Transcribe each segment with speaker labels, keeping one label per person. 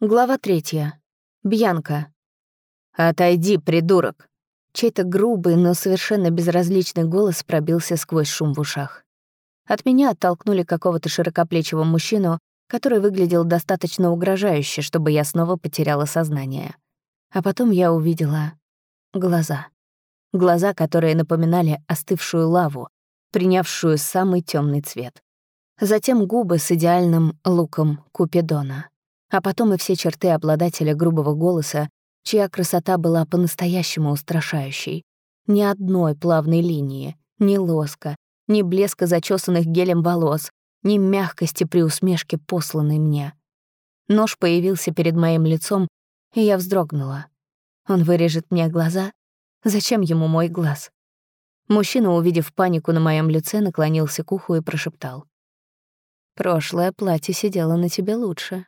Speaker 1: Глава третья. Бьянка.
Speaker 2: «Отойди, придурок!»
Speaker 1: Чей-то грубый, но совершенно безразличный голос пробился сквозь шум в ушах. От меня оттолкнули какого-то широкоплечего мужчину, который выглядел достаточно угрожающе, чтобы я снова потеряла сознание. А потом я увидела глаза. Глаза, которые напоминали остывшую лаву, принявшую самый темный цвет. Затем губы с идеальным луком Купидона а потом и все черты обладателя грубого голоса, чья красота была по-настоящему устрашающей. Ни одной плавной линии, ни лоска, ни блеска зачесанных гелем волос, ни мягкости при усмешке, посланной мне. Нож появился перед моим лицом, и я вздрогнула. Он вырежет мне глаза? Зачем ему мой глаз? Мужчина, увидев панику на моем лице, наклонился к уху и прошептал. «Прошлое платье сидело на тебе лучше.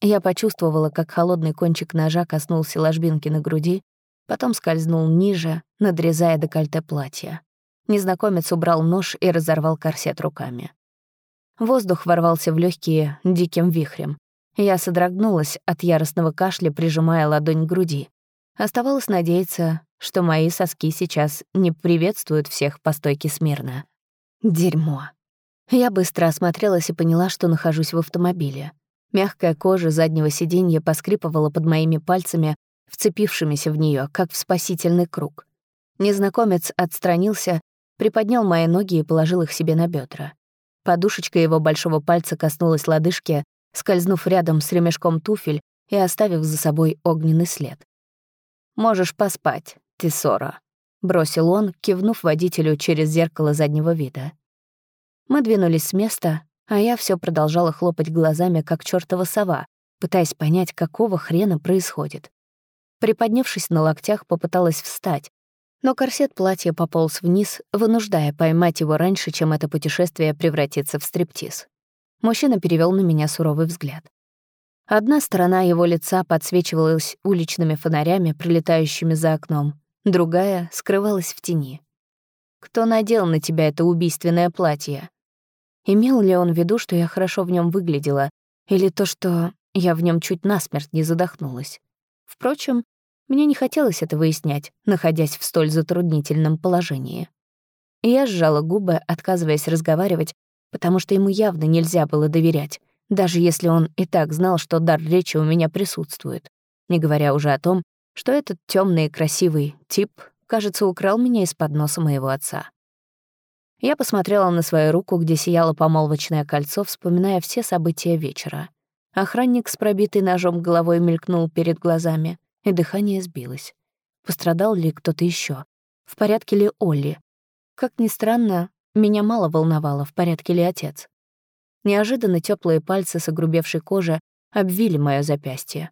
Speaker 1: Я почувствовала, как холодный кончик ножа коснулся ложбинки на груди, потом скользнул ниже, надрезая декольте платья. Незнакомец убрал нож и разорвал корсет руками. Воздух ворвался в легкие диким вихрем. Я содрогнулась от яростного кашля, прижимая ладонь к груди. Оставалось надеяться, что мои соски сейчас не приветствуют всех по стойке смирно. Дерьмо. Я быстро осмотрелась и поняла, что нахожусь в автомобиле. Мягкая кожа заднего сиденья поскрипывала под моими пальцами, вцепившимися в нее, как в спасительный круг. Незнакомец отстранился, приподнял мои ноги и положил их себе на бедра. Подушечка его большого пальца коснулась лодыжки, скользнув рядом с ремешком туфель и оставив за собой огненный след. «Можешь поспать, Тессора», — бросил он, кивнув водителю через зеркало заднего вида. Мы двинулись с места, а я все продолжала хлопать глазами, как чертова сова, пытаясь понять, какого хрена происходит. Приподнявшись на локтях, попыталась встать, но корсет платья пополз вниз, вынуждая поймать его раньше, чем это путешествие превратится в стриптиз. Мужчина перевел на меня суровый взгляд. Одна сторона его лица подсвечивалась уличными фонарями, прилетающими за окном, другая скрывалась в тени. «Кто надел на тебя это убийственное платье?» Имел ли он в виду, что я хорошо в нем выглядела, или то, что я в нем чуть насмерть не задохнулась? Впрочем, мне не хотелось это выяснять, находясь в столь затруднительном положении. Я сжала губы, отказываясь разговаривать, потому что ему явно нельзя было доверять, даже если он и так знал, что дар речи у меня присутствует, не говоря уже о том, что этот темный и красивый тип, кажется, украл меня из-под носа моего отца. Я посмотрела на свою руку, где сияло помолвочное кольцо, вспоминая все события вечера. Охранник с пробитой ножом головой мелькнул перед глазами, и дыхание сбилось. Пострадал ли кто-то еще? В порядке ли Олли? Как ни странно, меня мало волновало, в порядке ли отец. Неожиданно теплые пальцы с огрубевшей кожи обвили мое запястье.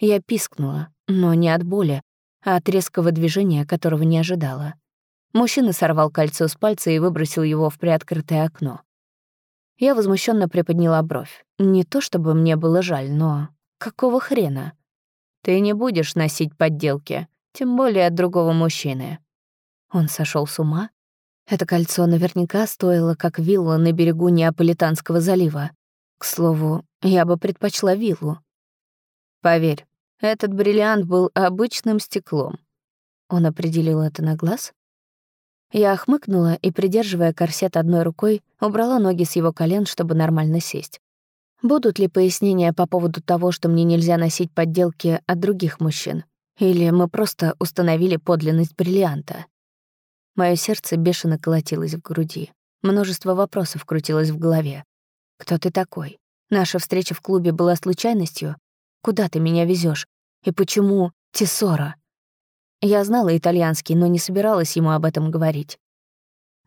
Speaker 1: Я пискнула, но не от боли, а от резкого движения, которого не ожидала. Мужчина сорвал кольцо с пальца и выбросил его в приоткрытое окно. Я возмущенно приподняла бровь. Не то чтобы мне было жаль, но... Какого хрена? Ты не будешь носить подделки, тем более от другого мужчины. Он сошел с ума? Это кольцо наверняка стоило, как вилла на берегу Неаполитанского залива. К слову, я бы предпочла виллу. Поверь, этот бриллиант был обычным стеклом. Он определил это на глаз? Я охмыкнула и, придерживая корсет одной рукой, убрала ноги с его колен, чтобы нормально сесть. Будут ли пояснения по поводу того, что мне нельзя носить подделки от других мужчин? Или мы просто установили подлинность бриллианта? Моё сердце бешено колотилось в груди. Множество вопросов крутилось в голове. «Кто ты такой? Наша встреча в клубе была случайностью? Куда ты меня везешь? И почему Тессора?» Я знала итальянский, но не собиралась ему об этом говорить.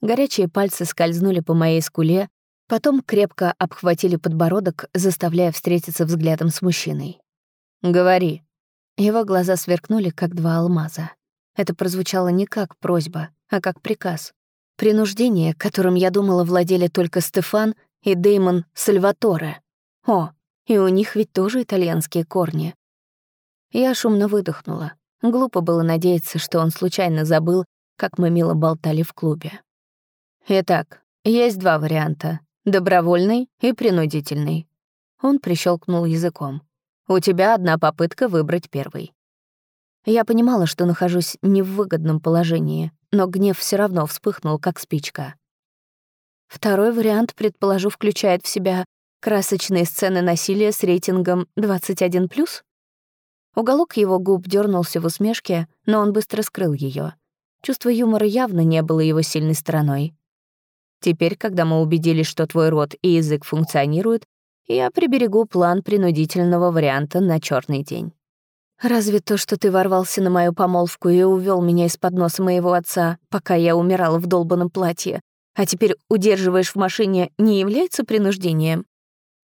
Speaker 1: Горячие пальцы скользнули по моей скуле, потом крепко обхватили подбородок, заставляя встретиться взглядом с мужчиной. «Говори». Его глаза сверкнули, как два алмаза. Это прозвучало не как просьба, а как приказ. Принуждение, которым, я думала, владели только Стефан и Деймон Сальваторе. О, и у них ведь тоже итальянские корни. Я шумно выдохнула. Глупо было надеяться, что он случайно забыл, как мы мило болтали в клубе. Итак, есть два варианта — добровольный и принудительный. Он прищелкнул языком. У тебя одна попытка выбрать первый». Я понимала, что нахожусь не в выгодном положении, но гнев все равно вспыхнул, как спичка. Второй вариант, предположу, включает в себя красочные сцены насилия с рейтингом 21+. Уголок его губ дернулся в усмешке, но он быстро скрыл ее. Чувство юмора явно не было его сильной стороной. Теперь, когда мы убедились, что твой рот и язык функционируют, я приберегу план принудительного варианта на черный день. Разве то, что ты ворвался на мою помолвку и увел меня из-под носа моего отца, пока я умирала в долбанном платье, а теперь удерживаешь в машине, не является принуждением?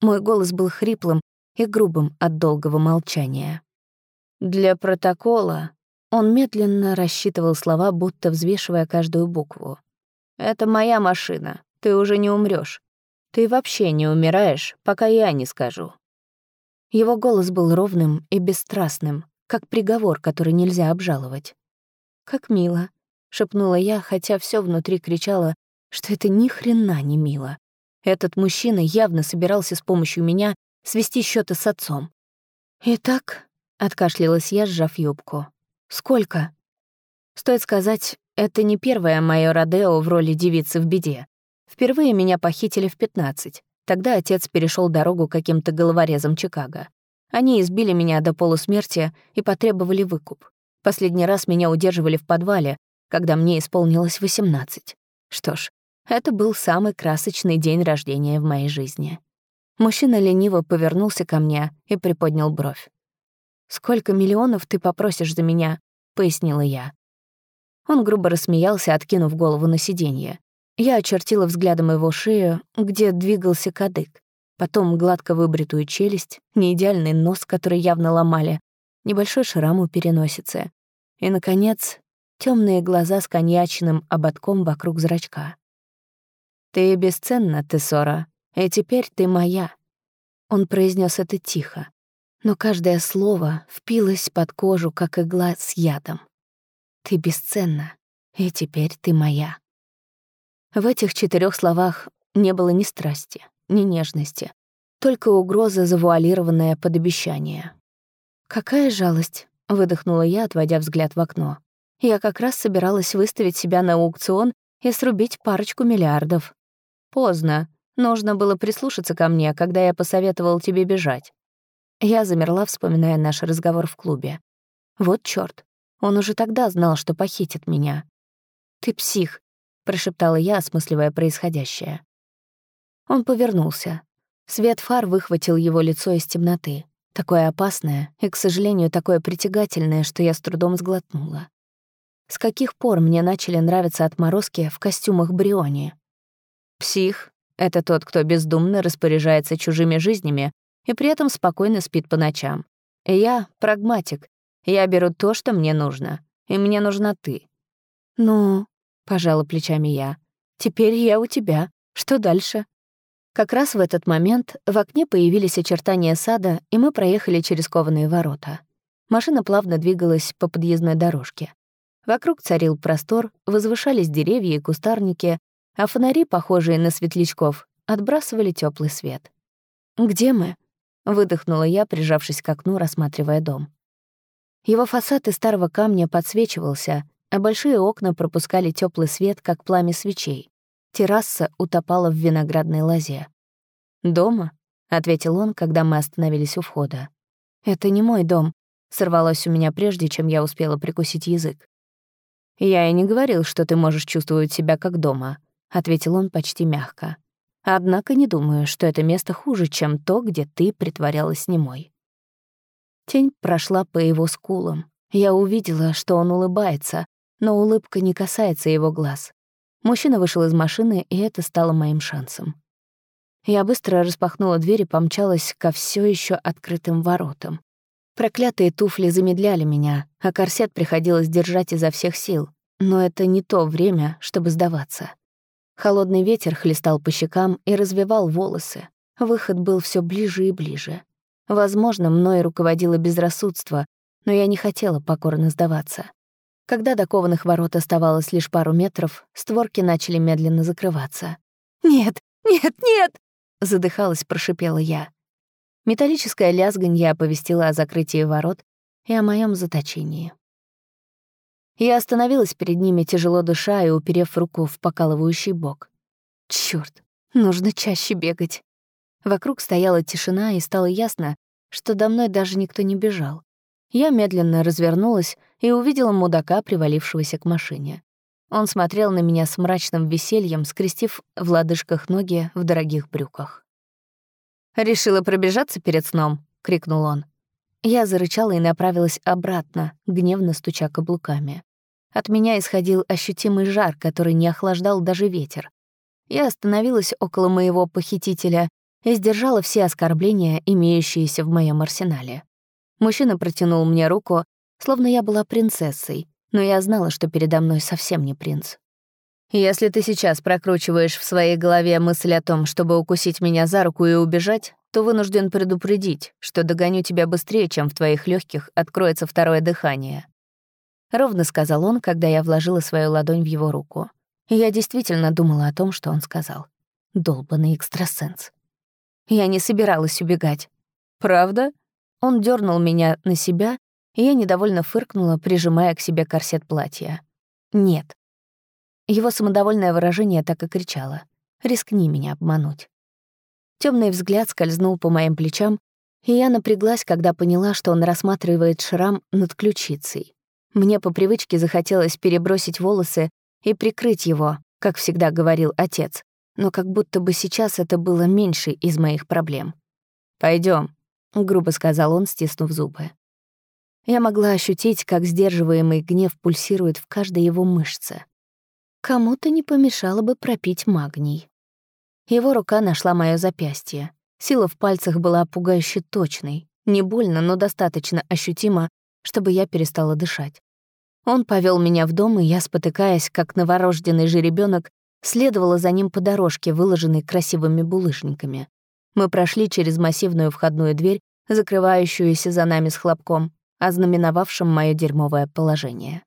Speaker 1: Мой голос был хриплым и грубым от долгого молчания. Для протокола он медленно рассчитывал слова, будто взвешивая каждую букву. «Это моя машина, ты уже не умрешь. Ты вообще не умираешь, пока я не скажу». Его голос был ровным и бесстрастным, как приговор, который нельзя обжаловать. «Как мило», — шепнула я, хотя все внутри кричало, что это ни хрена не мило. Этот мужчина явно собирался с помощью меня свести счеты с отцом. «Итак», — откашлялась я, сжав юбку, Сколько? Стоит сказать, это не первое мое родео в роли девицы в беде. Впервые меня похитили в 15. Тогда отец перешел дорогу каким-то головорезом Чикаго. Они избили меня до полусмерти и потребовали выкуп. Последний раз меня удерживали в подвале, когда мне исполнилось 18. Что ж, это был самый красочный день рождения в моей жизни. Мужчина лениво повернулся ко мне и приподнял бровь. «Сколько миллионов ты попросишь за меня?» — пояснила я. Он грубо рассмеялся, откинув голову на сиденье. Я очертила взглядом его шею, где двигался кадык. Потом гладко выбритую челюсть, неидеальный нос, который явно ломали, небольшой шрам у переносицы. И, наконец, темные глаза с коньячным ободком вокруг зрачка. «Ты бесценна, Тессора, и теперь ты моя». Он произнес это тихо, но каждое слово впилось под кожу, как игла с ядом. «Ты бесценна, и теперь ты моя». В этих четырех словах не было ни страсти, ни нежности, только угроза, завуалированная под обещание. «Какая жалость», — выдохнула я, отводя взгляд в окно. «Я как раз собиралась выставить себя на аукцион и срубить парочку миллиардов. Поздно. Нужно было прислушаться ко мне, когда я посоветовал тебе бежать. Я замерла, вспоминая наш разговор в клубе. Вот чёрт, он уже тогда знал, что похитит меня. «Ты псих», — прошептала я, осмысливая происходящее. Он повернулся. Свет фар выхватил его лицо из темноты. Такое опасное и, к сожалению, такое притягательное, что я с трудом сглотнула. С каких пор мне начали нравиться отморозки в костюмах Бриони? Псих — это тот, кто бездумно распоряжается чужими жизнями и при этом спокойно спит по ночам. Я прагматик. Я беру то, что мне нужно. И мне нужна ты. «Ну», — пожала плечами я, — «теперь я у тебя. Что дальше?» Как раз в этот момент в окне появились очертания сада, и мы проехали через кованые ворота. Машина плавно двигалась по подъездной дорожке. Вокруг царил простор, возвышались деревья и кустарники, а фонари, похожие на светлячков, отбрасывали теплый свет. «Где мы?» Выдохнула я, прижавшись к окну, рассматривая дом. Его фасад из старого камня подсвечивался, а большие окна пропускали теплый свет, как пламя свечей. Терраса утопала в виноградной лозе. «Дома?» — ответил он, когда мы остановились у входа. «Это не мой дом», — сорвалось у меня прежде, чем я успела прикусить язык. «Я и не говорил, что ты можешь чувствовать себя как дома», — ответил он почти мягко. Однако не думаю, что это место хуже, чем то, где ты притворялась немой. Тень прошла по его скулам. Я увидела, что он улыбается, но улыбка не касается его глаз. Мужчина вышел из машины, и это стало моим шансом. Я быстро распахнула дверь и помчалась ко все еще открытым воротам. Проклятые туфли замедляли меня, а корсет приходилось держать изо всех сил. Но это не то время, чтобы сдаваться. Холодный ветер хлестал по щекам и развивал волосы. Выход был все ближе и ближе. Возможно, мной руководило безрассудство, но я не хотела покорно сдаваться. Когда до кованых ворот оставалось лишь пару метров, створки начали медленно закрываться. «Нет, нет, нет!» — задыхалась, прошипела я. Металлическое лязганье оповестило о закрытии ворот и о моем заточении. Я остановилась перед ними, тяжело дыша и уперев руку в покалывающий бок. Чёрт, нужно чаще бегать. Вокруг стояла тишина, и стало ясно, что до мной даже никто не бежал. Я медленно развернулась и увидела мудака, привалившегося к машине. Он смотрел на меня с мрачным весельем, скрестив в лодыжках ноги в дорогих брюках. «Решила пробежаться перед сном?» — крикнул он. Я зарычала и направилась обратно, гневно стуча каблуками. От меня исходил ощутимый жар, который не охлаждал даже ветер. Я остановилась около моего похитителя и сдержала все оскорбления, имеющиеся в моем арсенале. Мужчина протянул мне руку, словно я была принцессой, но я знала, что передо мной совсем не принц. «Если ты сейчас прокручиваешь в своей голове мысль о том, чтобы укусить меня за руку и убежать, то вынужден предупредить, что догоню тебя быстрее, чем в твоих легких откроется второе дыхание». Ровно сказал он, когда я вложила свою ладонь в его руку. Я действительно думала о том, что он сказал. Долбанный экстрасенс. Я не собиралась убегать. «Правда?» Он дернул меня на себя, и я недовольно фыркнула, прижимая к себе корсет платья. «Нет». Его самодовольное выражение так и кричало. «Рискни меня обмануть». Темный взгляд скользнул по моим плечам, и я напряглась, когда поняла, что он рассматривает шрам над ключицей. Мне по привычке захотелось перебросить волосы и прикрыть его, как всегда говорил отец, но как будто бы сейчас это было меньше из моих проблем. Пойдем, грубо сказал он, стиснув зубы. Я могла ощутить, как сдерживаемый гнев пульсирует в каждой его мышце. Кому-то не помешало бы пропить магний. Его рука нашла моё запястье. Сила в пальцах была пугающе точной. Не больно, но достаточно ощутимо, чтобы я перестала дышать. Он повел меня в дом, и я, спотыкаясь, как новорожденный жеребенок, следовала за ним по дорожке, выложенной красивыми булыжниками. Мы прошли через массивную входную дверь, закрывающуюся за нами с хлопком, ознаменовавшим мое дерьмовое положение.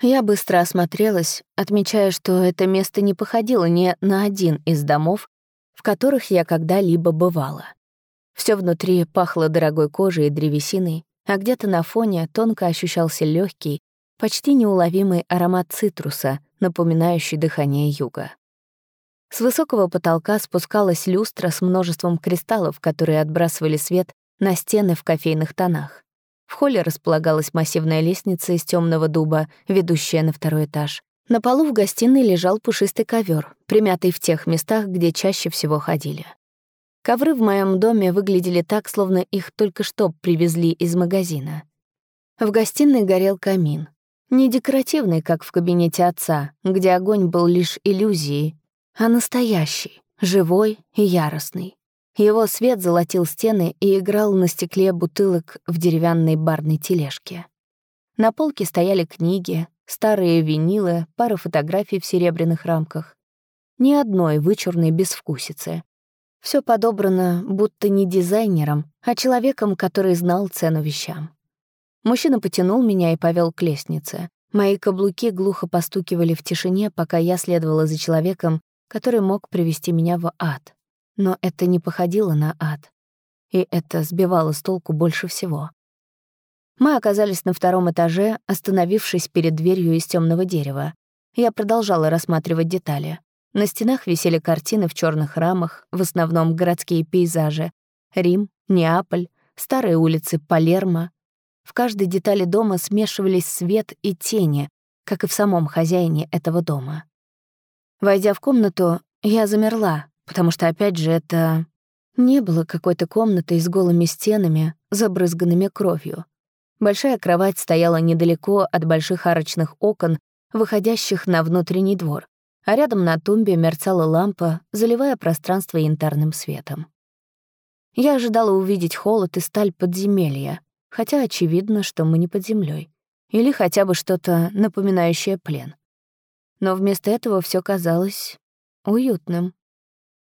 Speaker 1: Я быстро осмотрелась, отмечая, что это место не походило ни на один из домов, в которых я когда-либо бывала. Все внутри пахло дорогой кожей и древесиной, а где-то на фоне тонко ощущался легкий, почти неуловимый аромат цитруса, напоминающий дыхание юга. С высокого потолка спускалась люстра с множеством кристаллов, которые отбрасывали свет на стены в кофейных тонах. В холле располагалась массивная лестница из темного дуба, ведущая на второй этаж. На полу в гостиной лежал пушистый ковер, примятый в тех местах, где чаще всего ходили. Ковры в моем доме выглядели так, словно их только что привезли из магазина. В гостиной горел камин. Не декоративный, как в кабинете отца, где огонь был лишь иллюзией, а настоящий, живой и яростный. Его свет золотил стены и играл на стекле бутылок в деревянной барной тележке. На полке стояли книги, старые винилы, пара фотографий в серебряных рамках. Ни одной вычурной безвкусицы. Все подобрано будто не дизайнером, а человеком, который знал цену вещам. Мужчина потянул меня и повел к лестнице. Мои каблуки глухо постукивали в тишине, пока я следовала за человеком, который мог привести меня в ад. Но это не походило на ад. И это сбивало с толку больше всего. Мы оказались на втором этаже, остановившись перед дверью из темного дерева. Я продолжала рассматривать детали. На стенах висели картины в черных рамах, в основном городские пейзажи. Рим, Неаполь, старые улицы Палермо. В каждой детали дома смешивались свет и тени, как и в самом хозяине этого дома. Войдя в комнату, я замерла, потому что, опять же, это не было какой-то комнаты с голыми стенами, забрызганными кровью. Большая кровать стояла недалеко от больших арочных окон, выходящих на внутренний двор, а рядом на тумбе мерцала лампа, заливая пространство янтарным светом. Я ожидала увидеть холод и сталь подземелья, хотя очевидно, что мы не под землей, или хотя бы что-то напоминающее плен. Но вместо этого все казалось уютным.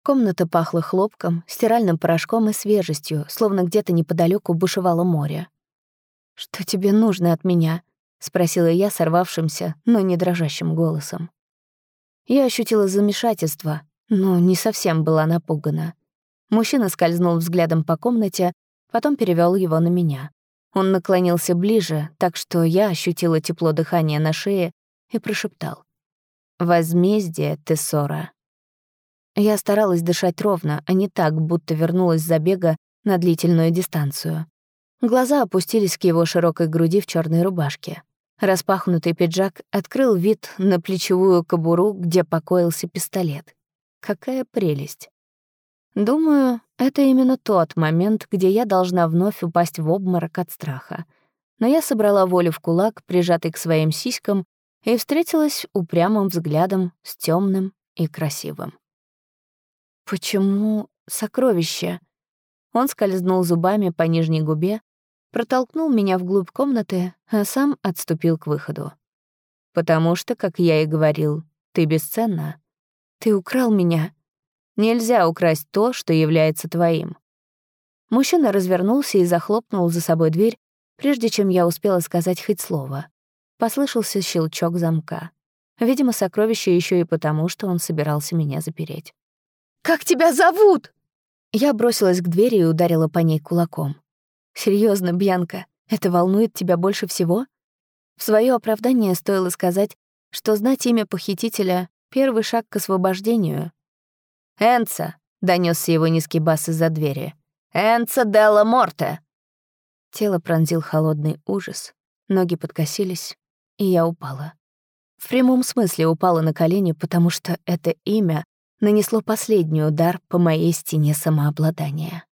Speaker 1: Комната пахла хлопком, стиральным порошком и свежестью, словно где-то неподалеку бушевало море. «Что тебе нужно от меня?» — спросила я сорвавшимся, но не дрожащим голосом. Я ощутила замешательство, но не совсем была напугана. Мужчина скользнул взглядом по комнате, потом перевел его на меня. Он наклонился ближе, так что я ощутила тепло дыхания на шее и прошептал. «Возмездие, Тессора». Я старалась дышать ровно, а не так, будто вернулась с забега на длительную дистанцию. Глаза опустились к его широкой груди в черной рубашке. Распахнутый пиджак открыл вид на плечевую кобуру, где покоился пистолет. Какая прелесть. Думаю, это именно тот момент, где я должна вновь упасть в обморок от страха. Но я собрала волю в кулак, прижатый к своим сиськам, и встретилась упрямым взглядом с темным и красивым. «Почему сокровище?» Он скользнул зубами по нижней губе, протолкнул меня вглубь комнаты, а сам отступил к выходу. «Потому что, как я и говорил, ты бесценна. Ты украл меня. Нельзя украсть то, что является твоим». Мужчина развернулся и захлопнул за собой дверь, прежде чем я успела сказать хоть слово. Послышался щелчок замка. Видимо, сокровище еще и потому, что он собирался меня запереть. «Как тебя зовут?» Я бросилась к двери и ударила по ней кулаком. Серьезно, Бьянка, это волнует тебя больше всего?» В свое оправдание стоило сказать, что знать имя похитителя — первый шаг к освобождению. «Энца!» — донесся его низкий бас из-за двери. «Энца Делла Морте!» Тело пронзил холодный ужас, ноги подкосились, и я упала. В прямом смысле упала на колени, потому что это имя нанесло последний удар по моей стене самообладания.